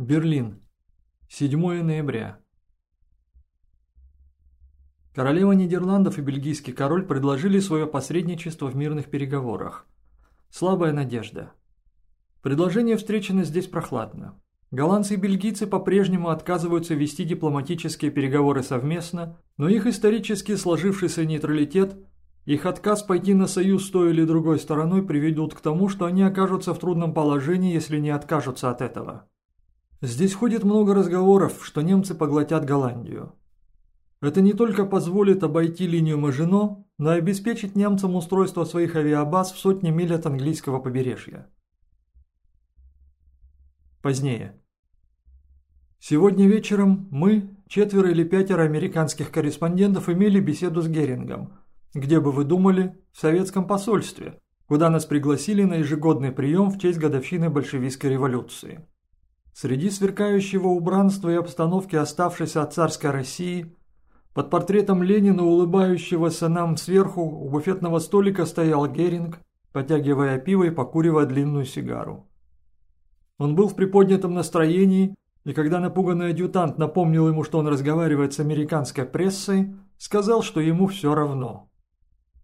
Берлин. 7 ноября. Королева Нидерландов и бельгийский король предложили свое посредничество в мирных переговорах. Слабая надежда. Предложение встречено здесь прохладно. Голландцы и бельгийцы по-прежнему отказываются вести дипломатические переговоры совместно, но их исторически сложившийся нейтралитет, их отказ пойти на союз с той или другой стороной приведут к тому, что они окажутся в трудном положении, если не откажутся от этого. Здесь ходит много разговоров, что немцы поглотят Голландию. Это не только позволит обойти линию Мажино, но и обеспечит немцам устройство своих авиабаз в сотни миль от английского побережья. Позднее. Сегодня вечером мы, четверо или пятеро американских корреспондентов, имели беседу с Герингом. Где бы вы думали? В советском посольстве, куда нас пригласили на ежегодный прием в честь годовщины большевистской революции. Среди сверкающего убранства и обстановки оставшейся от царской России, под портретом Ленина, улыбающегося нам сверху, у буфетного столика стоял Геринг, потягивая пиво и покуривая длинную сигару. Он был в приподнятом настроении, и когда напуганный адъютант напомнил ему, что он разговаривает с американской прессой, сказал, что ему все равно.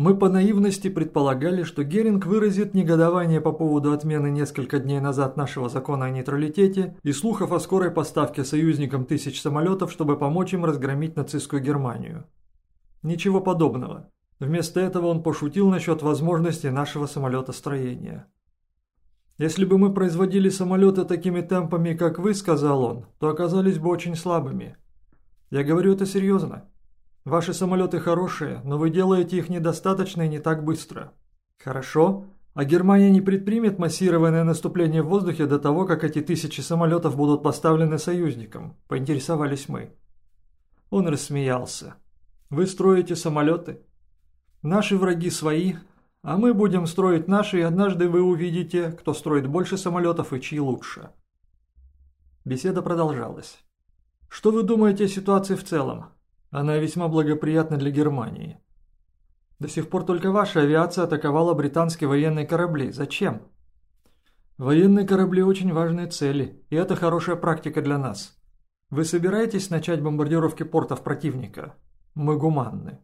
Мы по наивности предполагали, что Геринг выразит негодование по поводу отмены несколько дней назад нашего закона о нейтралитете и слухов о скорой поставке союзникам тысяч самолетов, чтобы помочь им разгромить нацистскую Германию. Ничего подобного. Вместо этого он пошутил насчет возможности нашего самолетостроения. «Если бы мы производили самолеты такими темпами, как вы, — сказал он, — то оказались бы очень слабыми. Я говорю это серьезно. Ваши самолеты хорошие, но вы делаете их недостаточно и не так быстро. Хорошо. А Германия не предпримет массированное наступление в воздухе до того, как эти тысячи самолетов будут поставлены союзникам, поинтересовались мы. Он рассмеялся. Вы строите самолеты? Наши враги свои, а мы будем строить наши, и однажды вы увидите, кто строит больше самолетов и чьи лучше. Беседа продолжалась. Что вы думаете о ситуации в целом? Она весьма благоприятна для Германии. До сих пор только ваша авиация атаковала британские военные корабли. Зачем? Военные корабли очень важные цели, и это хорошая практика для нас. Вы собираетесь начать бомбардировки портов противника? Мы гуманны.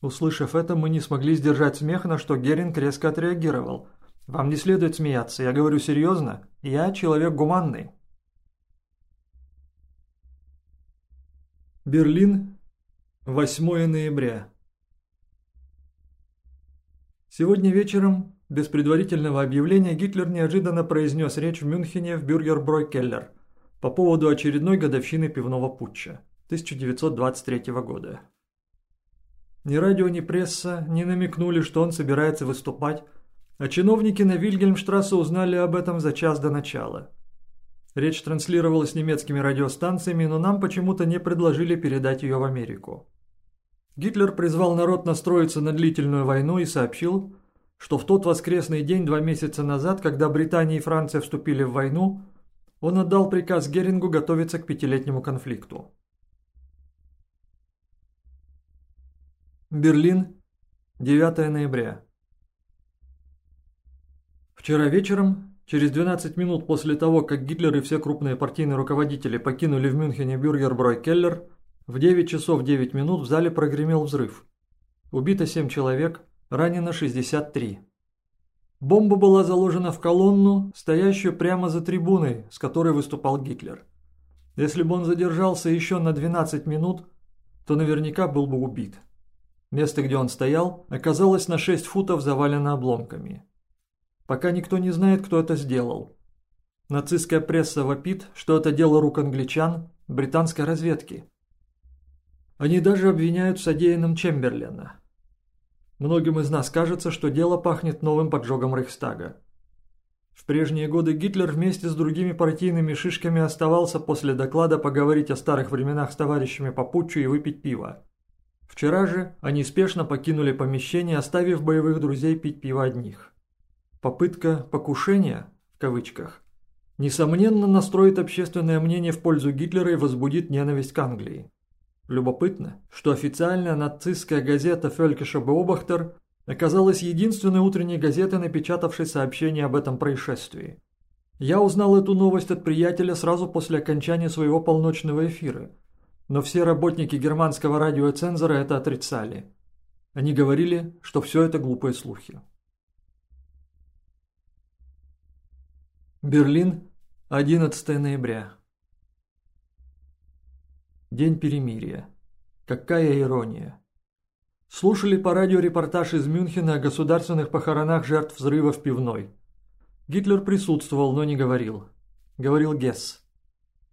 Услышав это, мы не смогли сдержать смех, на что Геринг резко отреагировал. Вам не следует смеяться, я говорю серьезно. Я человек гуманный. Берлин, 8 ноября. Сегодня вечером, без предварительного объявления, Гитлер неожиданно произнес речь в Мюнхене в Бюргерброй-Келлер по поводу очередной годовщины пивного путча 1923 года. Ни радио, ни пресса не намекнули, что он собирается выступать, а чиновники на Вильгельмштрассе узнали об этом за час до начала – Речь транслировалась немецкими радиостанциями, но нам почему-то не предложили передать ее в Америку. Гитлер призвал народ настроиться на длительную войну и сообщил, что в тот воскресный день два месяца назад, когда Британия и Франция вступили в войну, он отдал приказ Герингу готовиться к пятилетнему конфликту. Берлин, 9 ноября. Вчера вечером Через 12 минут после того, как Гитлер и все крупные партийные руководители покинули в Мюнхене бюргерброй Келлер, в 9 часов 9 минут в зале прогремел взрыв. Убито 7 человек, ранено 63. Бомба была заложена в колонну, стоящую прямо за трибуной, с которой выступал Гитлер. Если бы он задержался еще на 12 минут, то наверняка был бы убит. Место, где он стоял, оказалось на 6 футов завалено обломками. Пока никто не знает, кто это сделал. Нацистская пресса вопит, что это дело рук англичан, британской разведки. Они даже обвиняют в содеянном Чемберлена. Многим из нас кажется, что дело пахнет новым поджогом Рейхстага. В прежние годы Гитлер вместе с другими партийными шишками оставался после доклада поговорить о старых временах с товарищами по путчу и выпить пиво. Вчера же они спешно покинули помещение, оставив боевых друзей пить пиво одних. Попытка «покушения» в кавычках несомненно настроит общественное мнение в пользу Гитлера и возбудит ненависть к Англии. Любопытно, что официальная нацистская газета «Фелькиша Беобахтер» оказалась единственной утренней газетой, напечатавшей сообщение об этом происшествии. Я узнал эту новость от приятеля сразу после окончания своего полночного эфира, но все работники германского радиоцензора это отрицали. Они говорили, что все это глупые слухи. Берлин, 11 ноября. День перемирия. Какая ирония. Слушали по радио репортаж из Мюнхена о государственных похоронах жертв взрыва в пивной. Гитлер присутствовал, но не говорил. Говорил Гесс.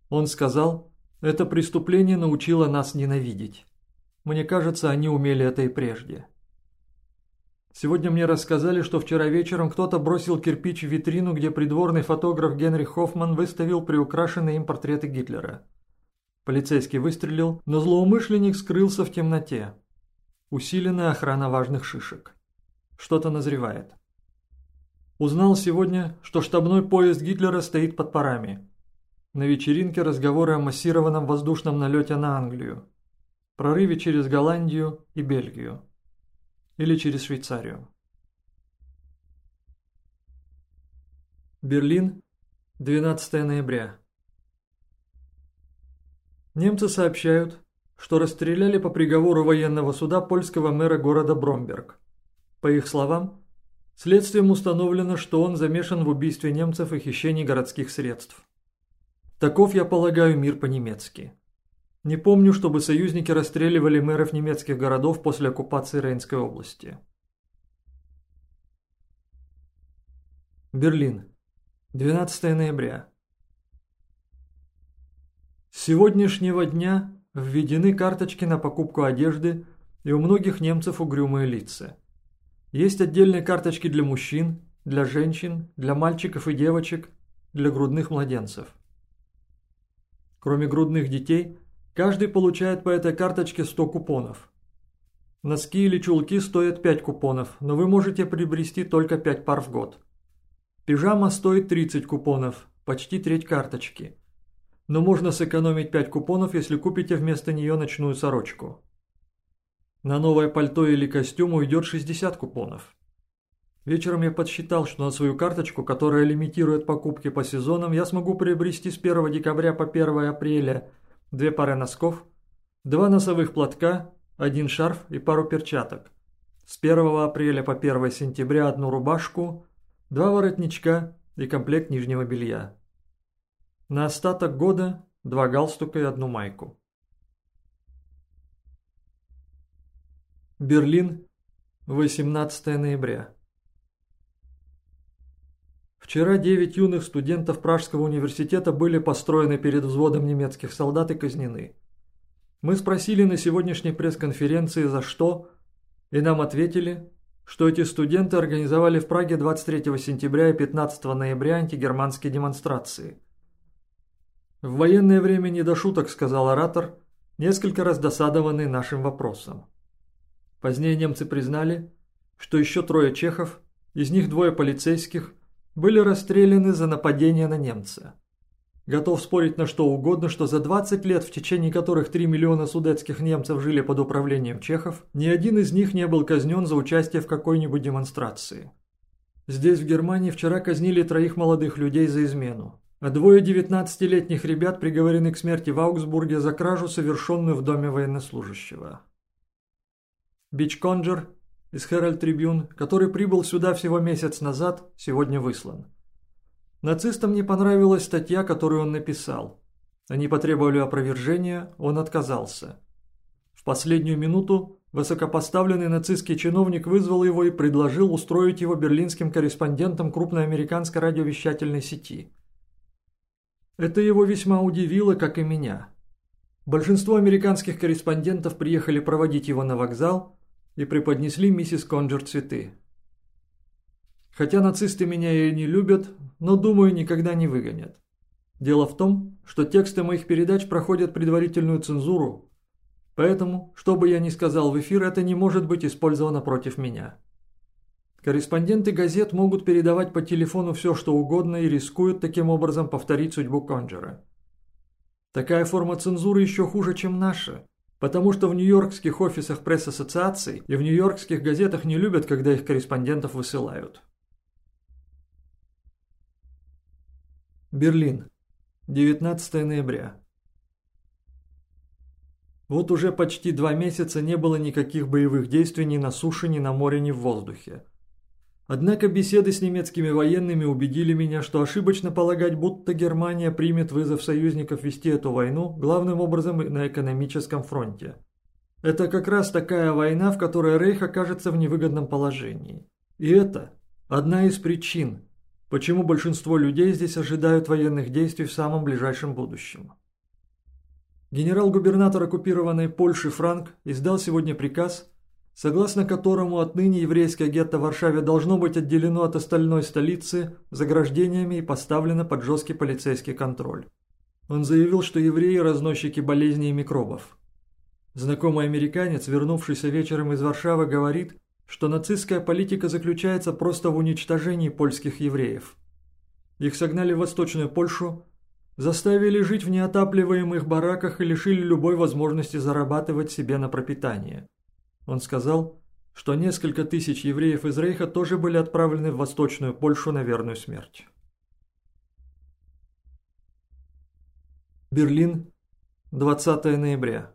Он сказал, это преступление научило нас ненавидеть. Мне кажется, они умели это и прежде. Сегодня мне рассказали, что вчера вечером кто-то бросил кирпич в витрину, где придворный фотограф Генри Хоффман выставил приукрашенные им портреты Гитлера. Полицейский выстрелил, но злоумышленник скрылся в темноте. Усиленная охрана важных шишек. Что-то назревает. Узнал сегодня, что штабной поезд Гитлера стоит под парами. На вечеринке разговоры о массированном воздушном налете на Англию. Прорыве через Голландию и Бельгию. Или через Швейцарию. Берлин, 12 ноября. Немцы сообщают, что расстреляли по приговору военного суда польского мэра города Бромберг. По их словам, следствием установлено, что он замешан в убийстве немцев и хищении городских средств. Таков, я полагаю, мир по-немецки. Не помню, чтобы союзники расстреливали мэров немецких городов после оккупации Рейнской области. Берлин. 12 ноября. С сегодняшнего дня Введены карточки на покупку одежды, и у многих немцев угрюмые лица. Есть отдельные карточки для мужчин, для женщин, для мальчиков и девочек, для грудных младенцев. Кроме грудных детей, каждый получает по этой карточке 100 купонов. Носки или чулки стоят 5 купонов, но вы можете приобрести только 5 пар в год. Пижама стоит 30 купонов, почти треть карточки – но можно сэкономить 5 купонов, если купите вместо нее ночную сорочку. На новое пальто или костюм уйдет 60 купонов. Вечером я подсчитал, что на свою карточку, которая лимитирует покупки по сезонам, я смогу приобрести с 1 декабря по 1 апреля две пары носков, два носовых платка, один шарф и пару перчаток. С 1 апреля по 1 сентября одну рубашку, два воротничка и комплект нижнего белья. На остаток года два галстука и одну майку. Берлин, 18 ноября. Вчера девять юных студентов Пражского университета были построены перед взводом немецких солдат и казнены. Мы спросили на сегодняшней пресс-конференции за что, и нам ответили, что эти студенты организовали в Праге 23 сентября и 15 ноября антигерманские демонстрации – «В военное время не до шуток», — сказал оратор, несколько раз досадованный нашим вопросом. Позднее немцы признали, что еще трое чехов, из них двое полицейских, были расстреляны за нападение на немца. Готов спорить на что угодно, что за 20 лет, в течение которых 3 миллиона судетских немцев жили под управлением чехов, ни один из них не был казнен за участие в какой-нибудь демонстрации. Здесь, в Германии, вчера казнили троих молодых людей за измену а двое девятнадцатилетних ребят приговорены к смерти в Аугсбурге за кражу, совершенную в доме военнослужащего. Бич Конджер из Herald Tribune, который прибыл сюда всего месяц назад, сегодня выслан. Нацистам не понравилась статья, которую он написал. Они потребовали опровержения, он отказался. В последнюю минуту высокопоставленный нацистский чиновник вызвал его и предложил устроить его берлинским корреспондентом крупной американской радиовещательной сети – это его весьма удивило, как и меня. Большинство американских корреспондентов приехали проводить его на вокзал и преподнесли миссис Конджер цветы. Хотя нацисты меня и не любят, но, думаю, никогда не выгонят. Дело в том, что тексты моих передач проходят предварительную цензуру, поэтому, что бы я ни сказал в эфир, это не может быть использовано против меня. Корреспонденты газет могут передавать по телефону все, что угодно и рискуют таким образом повторить судьбу Конджера. Такая форма цензуры еще хуже, чем наша, потому что в нью-йоркских офисах пресс-ассоциаций и в нью-йоркских газетах не любят, когда их корреспондентов высылают. Берлин. 19 ноября. Вот уже почти два месяца не было никаких боевых действий ни на суше, ни на море, ни в воздухе. Однако беседы с немецкими военными убедили меня, что ошибочно полагать, будто Германия примет вызов союзников вести эту войну главным образом на экономическом фронте. Это как раз такая война, в которой Рейх окажется в невыгодном положении. И это одна из причин, почему большинство людей здесь ожидают военных действий в самом ближайшем будущем. Генерал-губернатор оккупированной Польши Франк издал сегодня приказ – согласно которому отныне еврейское гетто в Варшаве должно быть отделено от остальной столицы заграждениями и поставлено под жесткий полицейский контроль. Он заявил, что евреи – разносчики болезней и микробов. Знакомый американец, вернувшийся вечером из Варшавы, говорит, что нацистская политика заключается просто в уничтожении польских евреев. Их согнали в Восточную Польшу, заставили жить в неотапливаемых бараках и лишили любой возможности зарабатывать себе на пропитание – он сказал, что несколько тысяч евреев из Рейха тоже были отправлены в Восточную Польшу на верную смерть. Берлин, 20 ноября.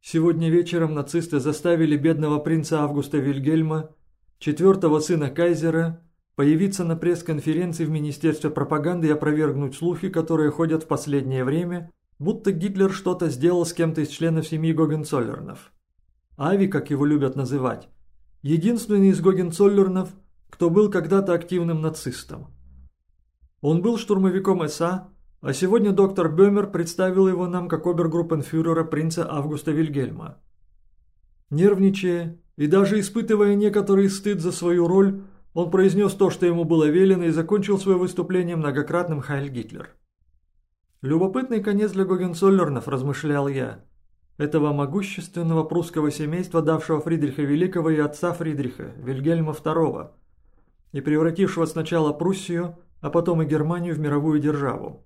Сегодня вечером нацисты заставили бедного принца Августа Вильгельма, четвертого сына кайзера, появиться на пресс-конференции в Министерстве пропаганды и опровергнуть слухи, которые ходят в последнее время будто Гитлер что-то сделал с кем-то из членов семьи Гогенцоллернов. Ави, как его любят называть, единственный из Гогенцоллернов, кто был когда-то активным нацистом. Он был штурмовиком СА, а сегодня доктор Бёмер представил его нам как обергруппенфюрера принца Августа Вильгельма. Нервничая и даже испытывая некоторый стыд за свою роль, он произнес то, что ему было велено, и закончил свое выступление многократным «Хайль Гитлер». Любопытный конец для Гогенцоллернов, размышлял я. Этого могущественного прусского семейства, давшего Фридриха Великого и отца Фридриха, Вильгельма II, и превратившего сначала Пруссию, а потом и Германию в мировую державу.